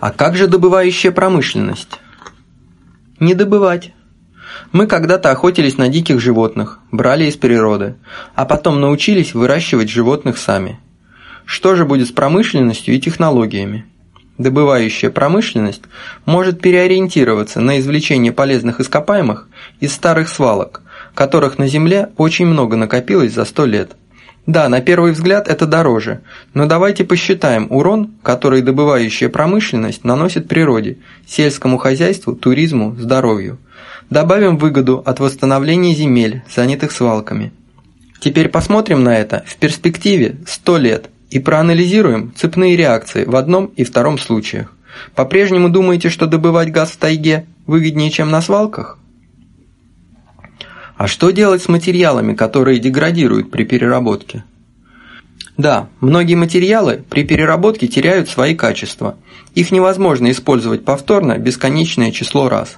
А как же добывающая промышленность? Не добывать. Мы когда-то охотились на диких животных, брали из природы, а потом научились выращивать животных сами. Что же будет с промышленностью и технологиями? Добывающая промышленность может переориентироваться на извлечение полезных ископаемых из старых свалок, которых на Земле очень много накопилось за сто лет. Да, на первый взгляд это дороже, но давайте посчитаем урон, который добывающая промышленность наносит природе, сельскому хозяйству, туризму, здоровью. Добавим выгоду от восстановления земель, занятых свалками. Теперь посмотрим на это в перспективе 100 лет и проанализируем цепные реакции в одном и втором случаях. По-прежнему думаете, что добывать газ в тайге выгоднее, чем на свалках? А что делать с материалами, которые деградируют при переработке? Да, многие материалы при переработке теряют свои качества. Их невозможно использовать повторно бесконечное число раз.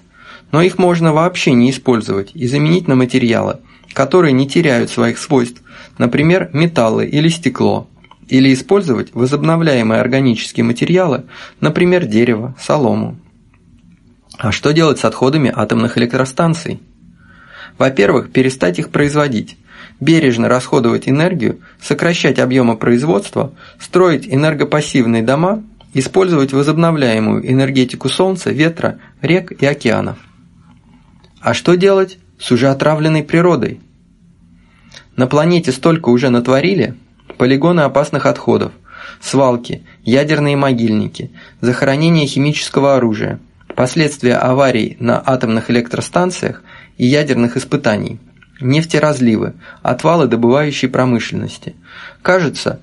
Но их можно вообще не использовать и заменить на материалы, которые не теряют своих свойств, например, металлы или стекло. Или использовать возобновляемые органические материалы, например, дерево, солому. А что делать с отходами атомных электростанций? Во-первых, перестать их производить, бережно расходовать энергию, сокращать объемы производства, строить энергопассивные дома, использовать возобновляемую энергетику солнца, ветра, рек и океанов. А что делать с уже отравленной природой? На планете столько уже натворили полигоны опасных отходов, свалки, ядерные могильники, захоронение химического оружия, последствия аварий на атомных электростанциях и ядерных испытаний, нефтеразливы, отвалы добывающей промышленности. Кажется,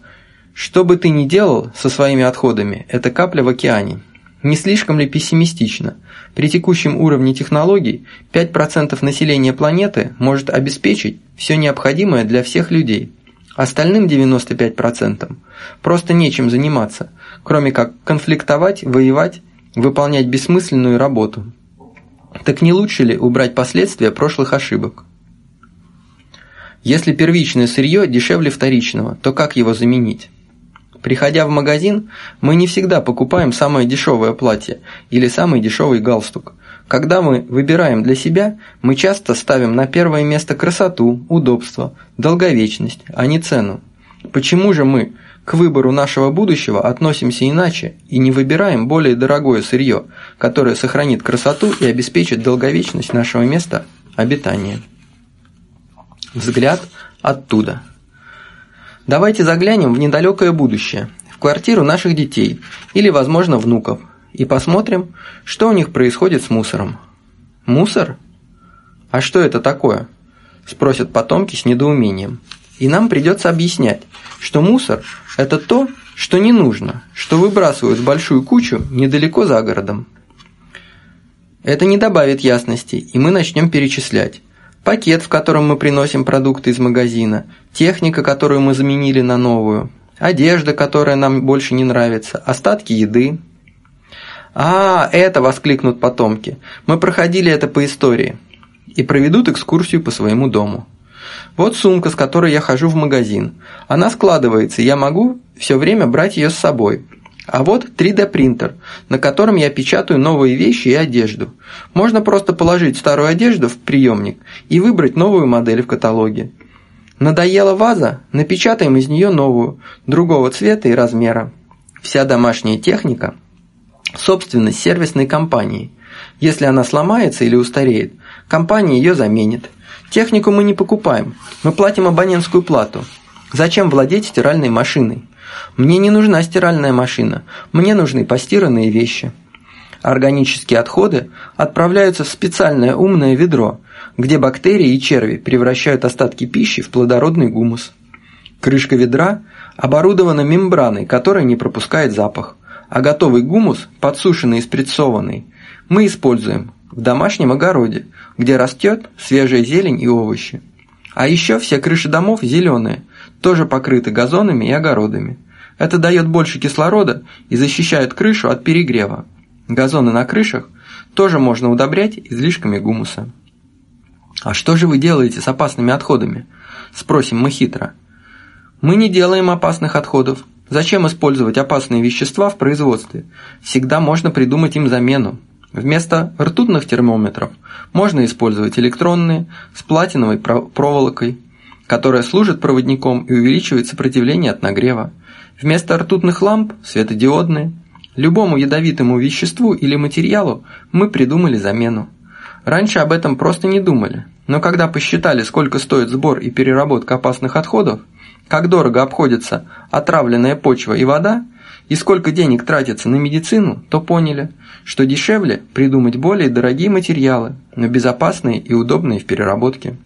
что бы ты ни делал со своими отходами, это капля в океане. Не слишком ли пессимистично? При текущем уровне технологий 5% населения планеты может обеспечить все необходимое для всех людей. Остальным 95% просто нечем заниматься, кроме как конфликтовать, воевать, выполнять бессмысленную работу. Так не лучше ли убрать последствия прошлых ошибок? Если первичное сырье дешевле вторичного, то как его заменить? Приходя в магазин, мы не всегда покупаем самое дешевое платье или самый дешевый галстук. Когда мы выбираем для себя, мы часто ставим на первое место красоту, удобство, долговечность, а не цену. Почему же мы к выбору нашего будущего относимся иначе и не выбираем более дорогое сырье, которое сохранит красоту и обеспечит долговечность нашего места обитания. Взгляд оттуда. Давайте заглянем в недалекое будущее, в квартиру наших детей или, возможно, внуков, и посмотрим, что у них происходит с мусором. Мусор? А что это такое? Спросят потомки с недоумением. И нам придется объяснять, что мусор – это то, что не нужно, что выбрасывают в большую кучу недалеко за городом. Это не добавит ясности, и мы начнем перечислять. Пакет, в котором мы приносим продукты из магазина, техника, которую мы заменили на новую, одежда, которая нам больше не нравится, остатки еды. «А, это!» – воскликнут потомки. «Мы проходили это по истории» и проведут экскурсию по своему дому. Вот сумка, с которой я хожу в магазин. Она складывается, я могу все время брать ее с собой. А вот 3D принтер, на котором я печатаю новые вещи и одежду. Можно просто положить старую одежду в приемник и выбрать новую модель в каталоге. Надоела ваза? Напечатаем из нее новую, другого цвета и размера. Вся домашняя техника – собственность сервисной компании. Если она сломается или устареет, компания ее заменит – Технику мы не покупаем, мы платим абонентскую плату. Зачем владеть стиральной машиной? Мне не нужна стиральная машина, мне нужны постиранные вещи. Органические отходы отправляются в специальное умное ведро, где бактерии и черви превращают остатки пищи в плодородный гумус. Крышка ведра оборудована мембраной, которая не пропускает запах, а готовый гумус, подсушенный и спрессованный, мы используем в домашнем огороде, где растет свежая зелень и овощи. А еще все крыши домов зеленые, тоже покрыты газонами и огородами. Это дает больше кислорода и защищает крышу от перегрева. Газоны на крышах тоже можно удобрять излишками гумуса. «А что же вы делаете с опасными отходами?» – спросим мы хитро. «Мы не делаем опасных отходов. Зачем использовать опасные вещества в производстве? Всегда можно придумать им замену. Вместо ртутных термометров можно использовать электронные с платиновой проволокой, которая служит проводником и увеличивает сопротивление от нагрева. Вместо ртутных ламп – светодиодные. Любому ядовитому веществу или материалу мы придумали замену. Раньше об этом просто не думали, но когда посчитали, сколько стоит сбор и переработка опасных отходов, как дорого обходится отравленная почва и вода, и сколько денег тратится на медицину, то поняли, что дешевле придумать более дорогие материалы, но безопасные и удобные в переработке.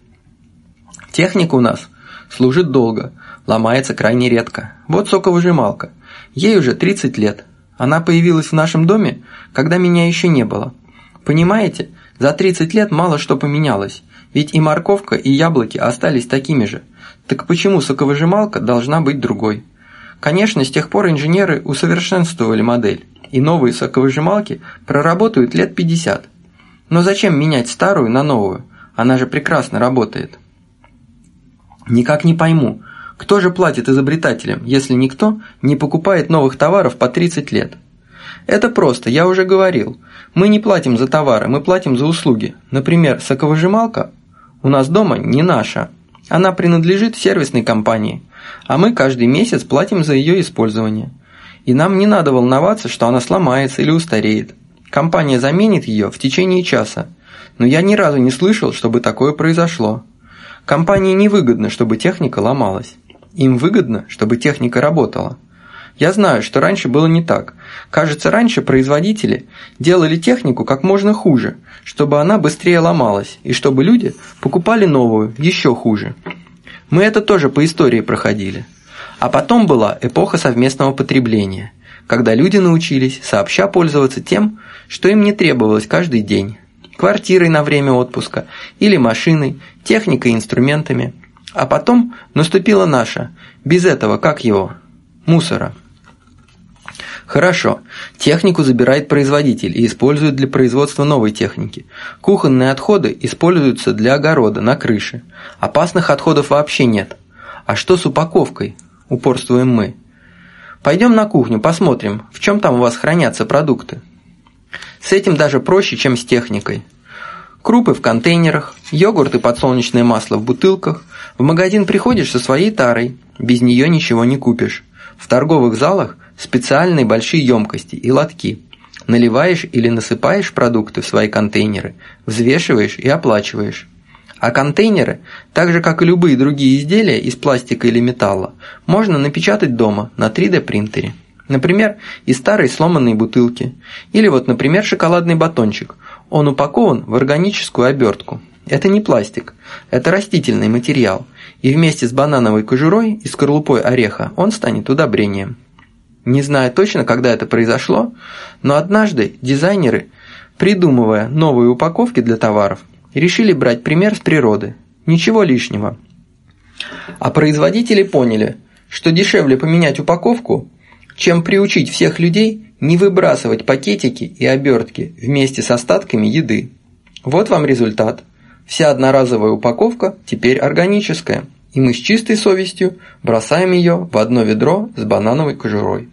Техника у нас служит долго, ломается крайне редко. Вот соковыжималка. Ей уже 30 лет. Она появилась в нашем доме, когда меня еще не было. Понимаете, за 30 лет мало что поменялось, ведь и морковка, и яблоки остались такими же – так почему соковыжималка должна быть другой? Конечно, с тех пор инженеры усовершенствовали модель, и новые соковыжималки проработают лет 50. Но зачем менять старую на новую? Она же прекрасно работает. Никак не пойму, кто же платит изобретателям, если никто не покупает новых товаров по 30 лет? Это просто, я уже говорил. Мы не платим за товары, мы платим за услуги. Например, соковыжималка у нас дома не наша, она принадлежит сервисной компании, а мы каждый месяц платим за ее использование. И нам не надо волноваться, что она сломается или устареет. Компания заменит ее в течение часа. Но я ни разу не слышал, чтобы такое произошло. Компании невыгодно, чтобы техника ломалась. Им выгодно, чтобы техника работала. Я знаю, что раньше было не так. Кажется, раньше производители делали технику как можно хуже, чтобы она быстрее ломалась, и чтобы люди покупали новую, еще хуже. Мы это тоже по истории проходили. А потом была эпоха совместного потребления, когда люди научились сообща пользоваться тем, что им не требовалось каждый день. Квартирой на время отпуска или машиной, техникой и инструментами. А потом наступила наша, без этого, как его, мусора. Хорошо. Технику забирает производитель и использует для производства новой техники. Кухонные отходы используются для огорода, на крыше. Опасных отходов вообще нет. А что с упаковкой? Упорствуем мы. Пойдем на кухню, посмотрим, в чем там у вас хранятся продукты. С этим даже проще, чем с техникой. Крупы в контейнерах, йогурт и подсолнечное масло в бутылках. В магазин приходишь со своей тарой, без нее ничего не купишь. В торговых залах специальные большие емкости и лотки. Наливаешь или насыпаешь продукты в свои контейнеры, взвешиваешь и оплачиваешь. А контейнеры, так же как и любые другие изделия из пластика или металла, можно напечатать дома на 3D принтере. Например, из старой сломанной бутылки. Или вот, например, шоколадный батончик. Он упакован в органическую обертку. Это не пластик, это растительный материал. И вместе с банановой кожурой и скорлупой ореха он станет удобрением. Не знаю точно, когда это произошло, но однажды дизайнеры, придумывая новые упаковки для товаров, решили брать пример с природы. Ничего лишнего. А производители поняли, что дешевле поменять упаковку, чем приучить всех людей не выбрасывать пакетики и обертки вместе с остатками еды. Вот вам результат. Вся одноразовая упаковка теперь органическая, и мы с чистой совестью бросаем ее в одно ведро с банановой кожурой.